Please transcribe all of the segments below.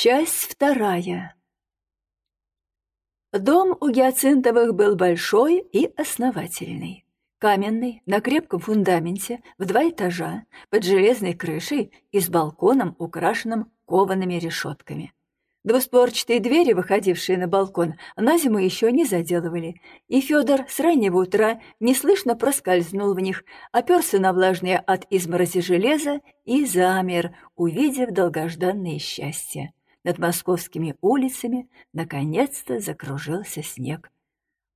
Часть вторая. Дом у Гиацинтовых был большой и основательный. Каменный, на крепком фундаменте, в два этажа, под железной крышей и с балконом, украшенным коваными решетками. Двустворчатые двери, выходившие на балкон, на зиму еще не заделывали, и Федор с раннего утра неслышно проскользнул в них, оперся на влажное от изморози железа и замер, увидев долгожданное счастье. Над московскими улицами наконец-то закружился снег.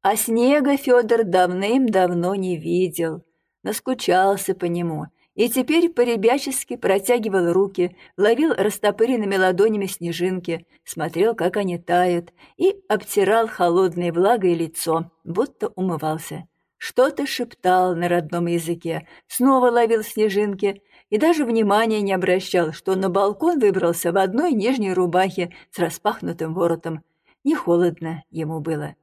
А снега Федор давным-давно не видел, наскучался по нему — и теперь поребячески протягивал руки, ловил растопыренными ладонями снежинки, смотрел, как они тают, и обтирал холодной влагой лицо, будто умывался. Что-то шептал на родном языке, снова ловил снежинки и даже внимания не обращал, что на балкон выбрался в одной нижней рубахе с распахнутым воротом. Не холодно ему было.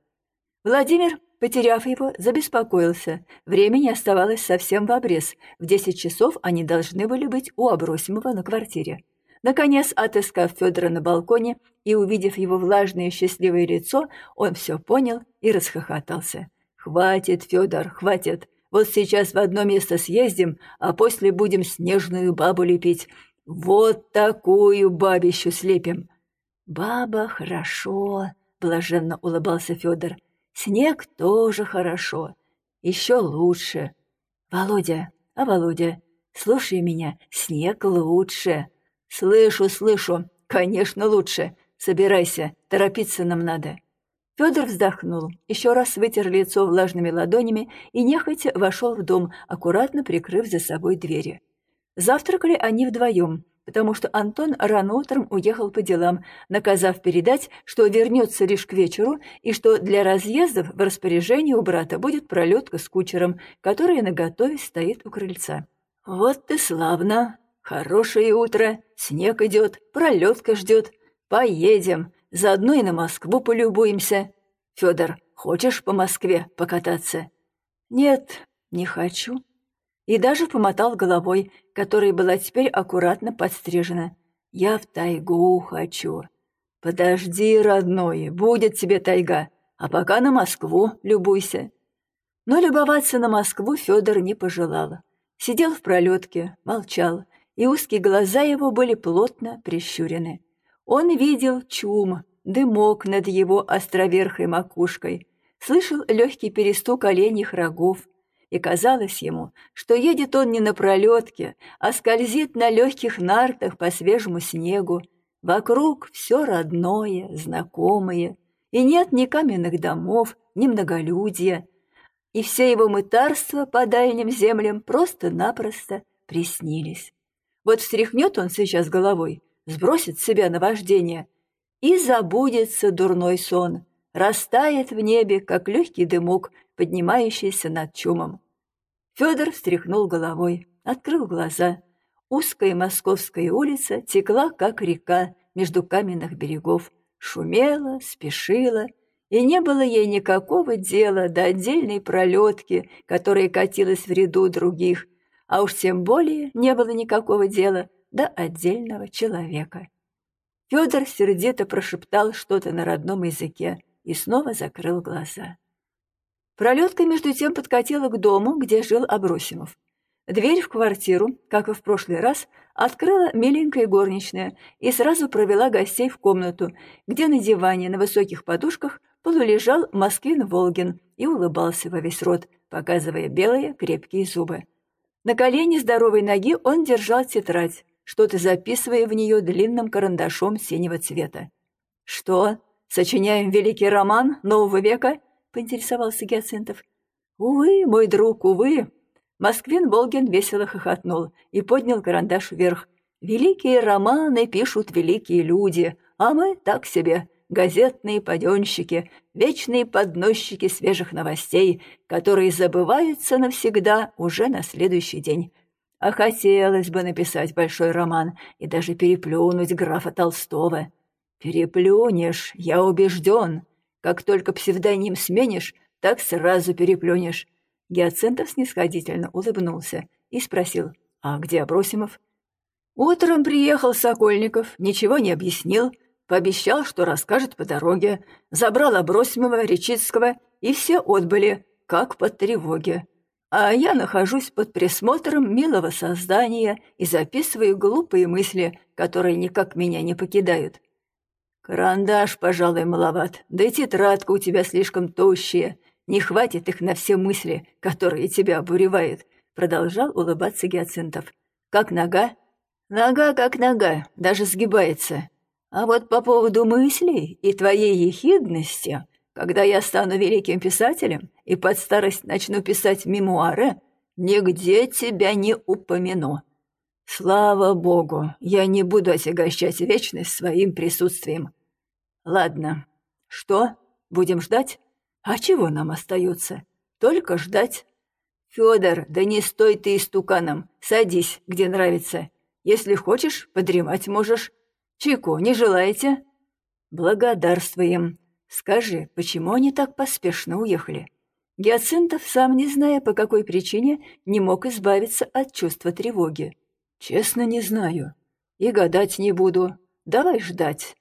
Владимир Потеряв его, забеспокоился. Времени оставалось совсем в обрез. В десять часов они должны были быть у Абросимова на квартире. Наконец, отыскав Федора на балконе и увидев его влажное счастливое лицо, он все понял и расхохотался. «Хватит, Федор, хватит. Вот сейчас в одно место съездим, а после будем снежную бабу лепить. Вот такую бабищу слепим». «Баба хорошо», — блаженно улыбался Федор. Снег тоже хорошо, еще лучше. Володя, а Володя, слушай меня, снег лучше. Слышу, слышу, конечно, лучше. Собирайся, торопиться нам надо. Федор вздохнул, еще раз вытер лицо влажными ладонями и нехотя вошел в дом, аккуратно прикрыв за собой двери. Завтракали они вдвоем, потому что Антон рано утром уехал по делам, наказав передать, что вернется лишь к вечеру и что для разъездов в распоряжении у брата будет пролетка с кучером, который наготове стоит у крыльца. «Вот ты славно! Хорошее утро, снег идет, пролетка ждет. Поедем, заодно и на Москву полюбуемся. Федор, хочешь по Москве покататься?» «Нет, не хочу», и даже помотал головой, которая была теперь аккуратно подстрижена. «Я в тайгу хочу». «Подожди, родной, будет тебе тайга, а пока на Москву любуйся». Но любоваться на Москву Федор не пожелал. Сидел в пролетке, молчал, и узкие глаза его были плотно прищурены. Он видел чум, дымок над его островерхой макушкой, слышал легкий перестук оленьих рогов, и казалось ему, что едет он не на пролетке, а скользит на легких нартах по свежему снегу. Вокруг все родное, знакомое, и нет ни каменных домов, ни многолюдья. И все его мытарства по дальним землям просто-напросто приснились. Вот встряхнет он сейчас головой, сбросит с себя наваждение, и забудется дурной сон, растает в небе, как легкий дымок, поднимающийся над чумом. Федор встряхнул головой, открыл глаза. Узкая московская улица текла, как река, между каменных берегов, шумела, спешила, и не было ей никакого дела до отдельной пролетки, которая катилась в ряду других, а уж тем более не было никакого дела до отдельного человека. Федор сердито прошептал что-то на родном языке и снова закрыл глаза. Пролетка между тем подкатила к дому, где жил Абросимов. Дверь в квартиру, как и в прошлый раз, открыла миленькая горничная и сразу провела гостей в комнату, где на диване на высоких подушках полулежал Москвин Волгин и улыбался во весь рот, показывая белые крепкие зубы. На колене здоровой ноги он держал тетрадь, что-то записывая в нее длинным карандашом синего цвета. «Что, сочиняем великий роман нового века?» поинтересовался Гиацинтов. «Увы, мой друг, увы!» Москвин Волгин весело хохотнул и поднял карандаш вверх. «Великие романы пишут великие люди, а мы так себе, газетные паденщики, вечные подносчики свежих новостей, которые забываются навсегда уже на следующий день. А хотелось бы написать большой роман и даже переплюнуть графа Толстого. Переплюнешь, я убежден. Как только псевдоним сменишь, так сразу переплюнешь». Гиацинтов снисходительно улыбнулся и спросил, «А где Абросимов?» «Утром приехал Сокольников, ничего не объяснил, пообещал, что расскажет по дороге, забрал Абросимова, Речицкого, и все отбыли, как под тревоге. А я нахожусь под присмотром милого создания и записываю глупые мысли, которые никак меня не покидают. Карандаш, пожалуй, маловат, да и тетрадка у тебя слишком тощая, не хватит их на все мысли, которые тебя обуревают», — продолжал улыбаться Гиацинтов. «Как нога?» «Нога как нога, даже сгибается. А вот по поводу мыслей и твоей ехидности, когда я стану великим писателем и под старость начну писать мемуары, нигде тебя не упомяну. Слава богу, я не буду отягощать вечность своим присутствием. Ладно, что, будем ждать?» А чего нам остается? Только ждать. Федор, да не стой ты истуканом. Садись, где нравится. Если хочешь, подремать можешь. Чайку не желаете? Благодарствуем. Скажи, почему они так поспешно уехали? Гиацинтов, сам не зная, по какой причине, не мог избавиться от чувства тревоги. Честно, не знаю. И гадать не буду. Давай ждать.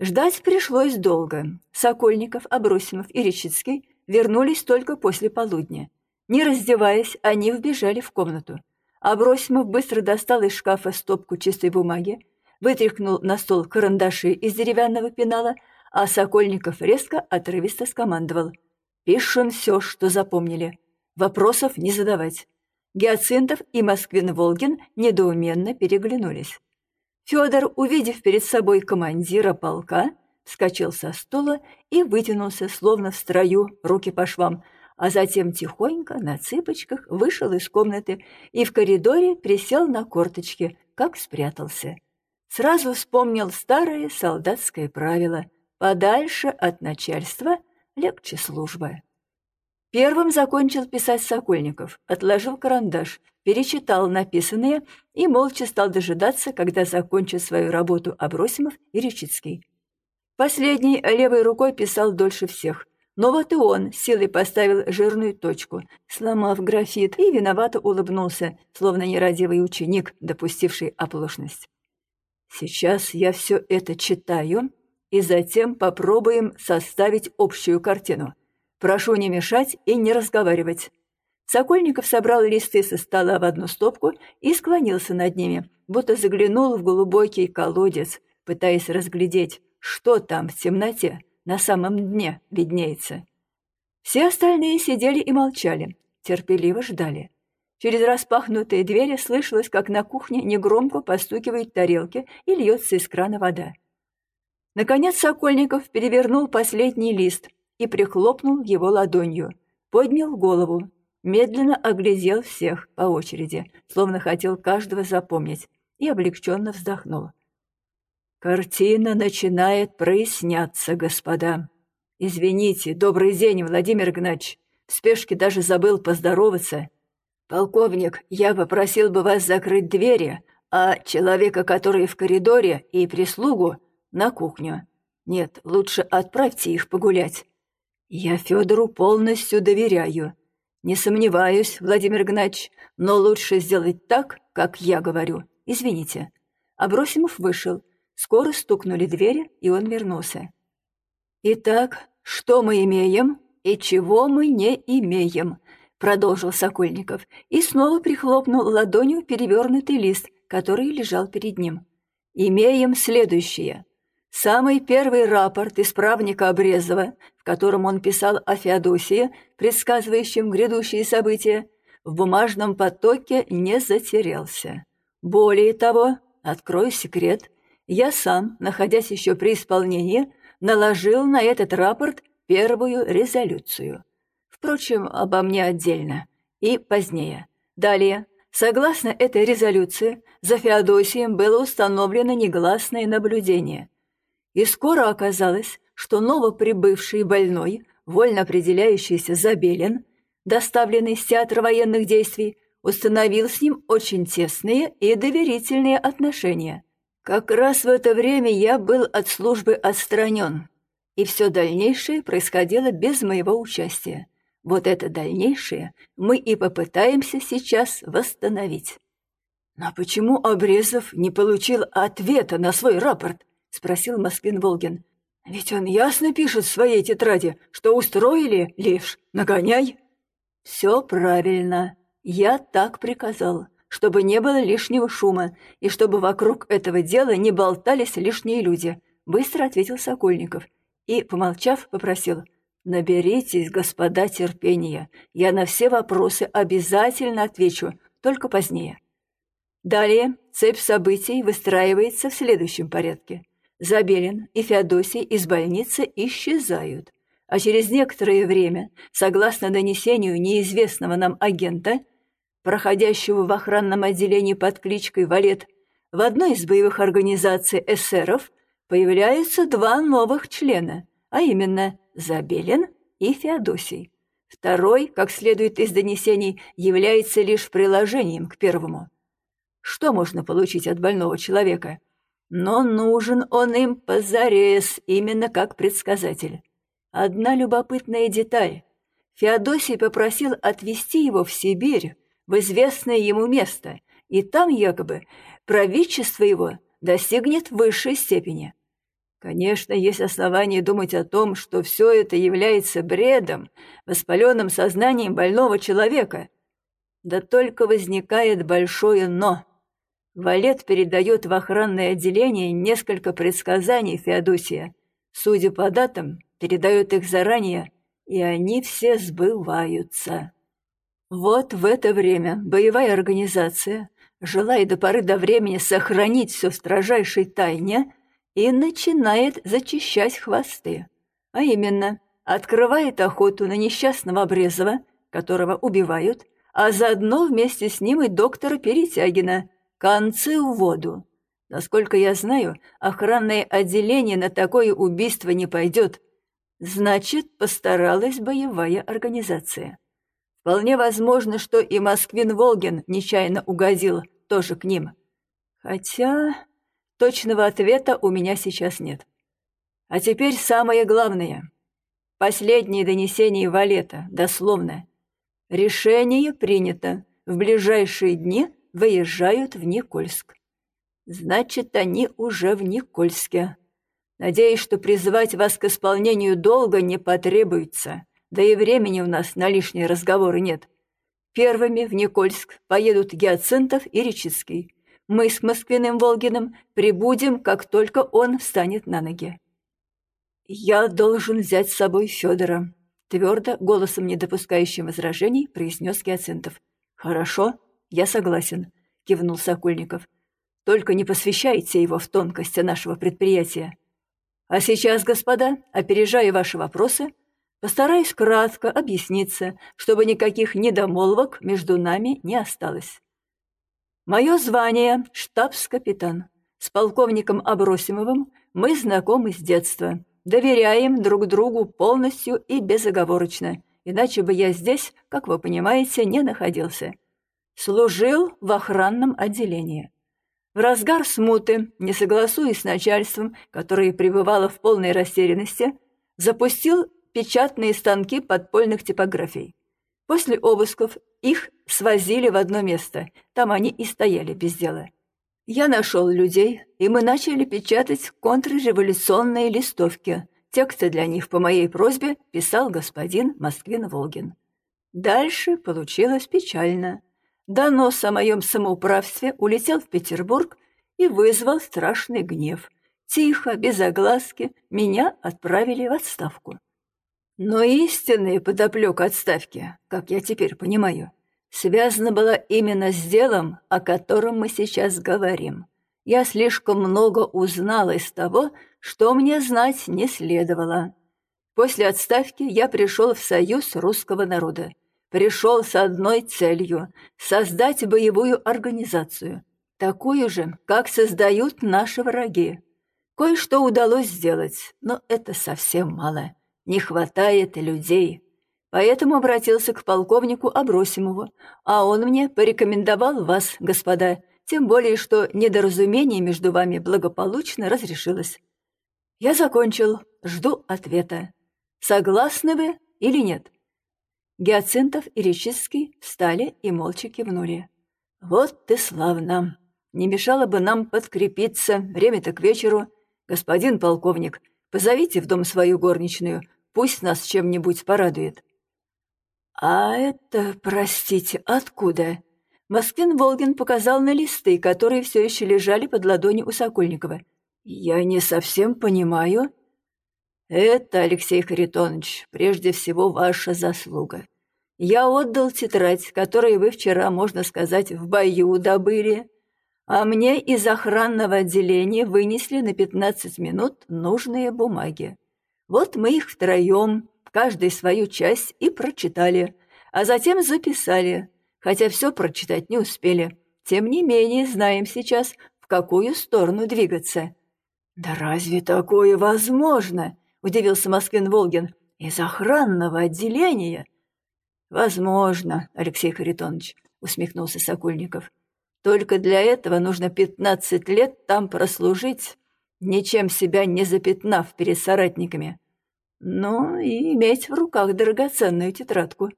Ждать пришлось долго. Сокольников, Абросимов и Речицкий вернулись только после полудня. Не раздеваясь, они вбежали в комнату. Абросимов быстро достал из шкафа стопку чистой бумаги, вытряхнул на стол карандаши из деревянного пенала, а Сокольников резко, отрывисто скомандовал. «Пишем все, что запомнили. Вопросов не задавать». Гиацинтов и Москвин-Волгин недоуменно переглянулись. Федор, увидев перед собой командира полка, вскочил со стула и вытянулся, словно в строю, руки по швам, а затем тихонько, на цыпочках, вышел из комнаты и в коридоре присел на корточки, как спрятался. Сразу вспомнил старое солдатское правило «подальше от начальства легче служба». Первым закончил писать Сокольников, отложил карандаш, перечитал написанное и молча стал дожидаться, когда закончат свою работу Абросимов и Речицкий. Последний левой рукой писал дольше всех, но вот и он силой поставил жирную точку, сломав графит, и виновато улыбнулся, словно нерадивый ученик, допустивший оплошность. «Сейчас я все это читаю, и затем попробуем составить общую картину. Прошу не мешать и не разговаривать. Сокольников собрал листы со стола в одну стопку и склонился над ними, будто заглянул в глубокий колодец, пытаясь разглядеть, что там в темноте на самом дне виднеется. Все остальные сидели и молчали, терпеливо ждали. Через распахнутые двери слышалось, как на кухне негромко постукивают тарелки и льется из крана вода. Наконец Сокольников перевернул последний лист и прихлопнул его ладонью, поднял голову, медленно оглядел всех по очереди, словно хотел каждого запомнить, и облегченно вздохнул. «Картина начинает проясняться, господа. Извините, добрый день, Владимир Игнатьевич. В спешке даже забыл поздороваться. Полковник, я попросил бы вас закрыть двери, а человека, который в коридоре, и прислугу на кухню. Нет, лучше отправьте их погулять. Я Федору полностью доверяю. «Не сомневаюсь, Владимир Игнатьевич, но лучше сделать так, как я говорю. Извините». Абросимов вышел. Скоро стукнули двери, и он вернулся. «Итак, что мы имеем и чего мы не имеем?» продолжил Сокольников и снова прихлопнул ладонью перевернутый лист, который лежал перед ним. «Имеем следующее. Самый первый рапорт исправника Обрезова, в котором он писал о Феодосии, предсказывающем грядущие события, в бумажном потоке не затерялся. Более того, открою секрет, я сам, находясь еще при исполнении, наложил на этот рапорт первую резолюцию. Впрочем, обо мне отдельно. И позднее. Далее. Согласно этой резолюции, за Феодосием было установлено негласное наблюдение – и скоро оказалось, что новоприбывший больной, вольно определяющийся Забелин, доставленный с театра военных действий, установил с ним очень тесные и доверительные отношения. Как раз в это время я был от службы отстранен, и все дальнейшее происходило без моего участия. Вот это дальнейшее мы и попытаемся сейчас восстановить. Но почему Обрезов не получил ответа на свой рапорт? Спросил Москвин Волгин. «Ведь он ясно пишет в своей тетради, что устроили лишь нагоняй». «Все правильно. Я так приказал, чтобы не было лишнего шума и чтобы вокруг этого дела не болтались лишние люди», быстро ответил Сокольников и, помолчав, попросил «Наберитесь, господа, терпения. Я на все вопросы обязательно отвечу, только позднее». Далее цепь событий выстраивается в следующем порядке. Забелин и Феодосий из больницы исчезают, а через некоторое время, согласно донесению неизвестного нам агента, проходящего в охранном отделении под кличкой Валет, в одной из боевых организаций эсеров появляются два новых члена, а именно Забелин и Феодосий. Второй, как следует из донесений, является лишь приложением к первому. Что можно получить от больного человека? Но нужен он им позарез, именно как предсказатель. Одна любопытная деталь. Феодосий попросил отвезти его в Сибирь, в известное ему место, и там якобы правительство его достигнет высшей степени. Конечно, есть основания думать о том, что все это является бредом, воспаленным сознанием больного человека. Да только возникает большое «но». Валет передает в охранное отделение несколько предсказаний Феодосия. Судя по датам, передает их заранее, и они все сбываются. Вот в это время боевая организация, желая до поры до времени сохранить все в строжайшей тайне, и начинает зачищать хвосты. А именно, открывает охоту на несчастного Обрезова, которого убивают, а заодно вместе с ним и доктора Перетягина – Концы в воду. Насколько я знаю, охранное отделение на такое убийство не пойдет. Значит, постаралась боевая организация. Вполне возможно, что и Москвин Волгин нечаянно угодил тоже к ним. Хотя точного ответа у меня сейчас нет. А теперь самое главное. Последнее донесение Валета, дословно. Решение принято. В ближайшие дни выезжают в Никольск. Значит, они уже в Никольске. Надеюсь, что призывать вас к исполнению долга не потребуется, да и времени у нас на лишние разговоры нет. Первыми в Никольск поедут Гиацинтов и Речицкий. Мы с Москвиным Волгиным прибудем, как только он встанет на ноги. «Я должен взять с собой Федора», — твердо, голосом не допускающим возражений, произнес Гиацинтов. «Хорошо», «Я согласен», — кивнул Сокольников. «Только не посвящайте его в тонкости нашего предприятия. А сейчас, господа, опережая ваши вопросы, постараюсь кратко объясниться, чтобы никаких недомолвок между нами не осталось. Мое звание — штабс-капитан. С полковником Абросимовым мы знакомы с детства, доверяем друг другу полностью и безоговорочно, иначе бы я здесь, как вы понимаете, не находился». Служил в охранном отделении. В разгар смуты, не согласуясь с начальством, которое пребывало в полной растерянности, запустил печатные станки подпольных типографий. После обысков их свозили в одно место, там они и стояли без дела. Я нашел людей, и мы начали печатать контрреволюционные листовки. Тексты для них по моей просьбе писал господин Москвин-Волгин. Дальше получилось печально. Донос о моем самоуправстве улетел в Петербург и вызвал страшный гнев. Тихо, без огласки, меня отправили в отставку. Но истинная подоплека отставки, как я теперь понимаю, связана была именно с делом, о котором мы сейчас говорим. Я слишком много узнала из того, что мне знать не следовало. После отставки я пришел в Союз русского народа пришел с одной целью — создать боевую организацию, такую же, как создают наши враги. Кое-что удалось сделать, но это совсем мало. Не хватает людей. Поэтому обратился к полковнику Абросимову, а он мне порекомендовал вас, господа, тем более, что недоразумение между вами благополучно разрешилось. Я закончил, жду ответа. Согласны вы или нет? Гиацинтов и Речицкий встали и молча кивнули. «Вот ты славно! Не мешало бы нам подкрепиться, время-то к вечеру, Господин полковник, позовите в дом свою горничную, пусть нас чем-нибудь порадует». «А это, простите, откуда?» Москвин Волгин показал на листы, которые все еще лежали под ладонью у Сокольникова. «Я не совсем понимаю». «Это, Алексей Харитонович, прежде всего ваша заслуга. Я отдал тетрадь, которую вы вчера, можно сказать, в бою добыли, а мне из охранного отделения вынесли на 15 минут нужные бумаги. Вот мы их втроем, каждый свою часть, и прочитали, а затем записали, хотя все прочитать не успели. Тем не менее, знаем сейчас, в какую сторону двигаться». «Да разве такое возможно?» — удивился Москвин Волгин. «Из охранного отделения?» «Возможно, Алексей Харитонович», — усмехнулся Сокольников. «Только для этого нужно пятнадцать лет там прослужить, ничем себя не запятнав перед соратниками. Ну, и иметь в руках драгоценную тетрадку.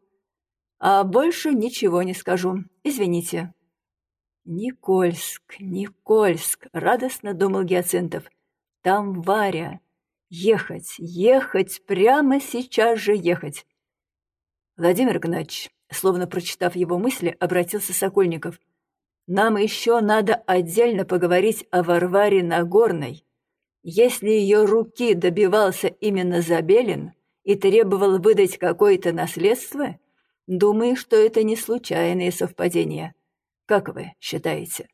А больше ничего не скажу. Извините». «Никольск, Никольск», — радостно думал Гиацинтов. «Там Варя. Ехать, ехать, прямо сейчас же ехать. Владимир Игнатьевич, словно прочитав его мысли, обратился Сокольников. «Нам еще надо отдельно поговорить о Варваре Нагорной. Если ее руки добивался именно Забелин и требовал выдать какое-то наследство, думаю, что это не случайные совпадения. Как вы считаете?»